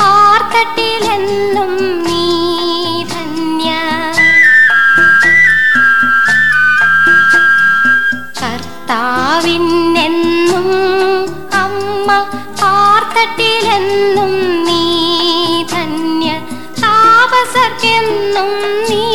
പാർത്തട്ടിലെന്നും നീ ധന്യ. കർത്താവിനെന്നും അമ്മ പാർത്തട്ടിലെന്നും നീ ധന്യ. താപസർക്കെന്നും നീ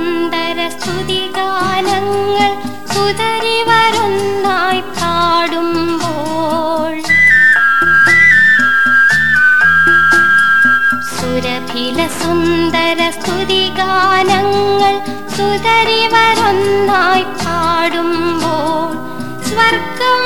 സുന്ദര സ്തുതിഗാനങ്ങൾ സുതരി വരുന്നായി പാടുമ്പോൾ. സുരഭില സുന്ദര സ്തുതിഗാനങ്ങൾ സുതരി വരുന്നായി പാടുമ്പോൾ. സ്വർഗം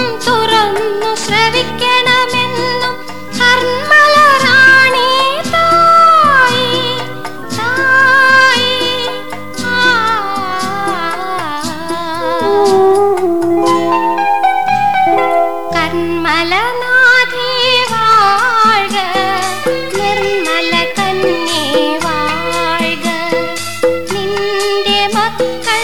നിർമ്മല കന്നേ വാഴ നിന്റെ മക്കൾ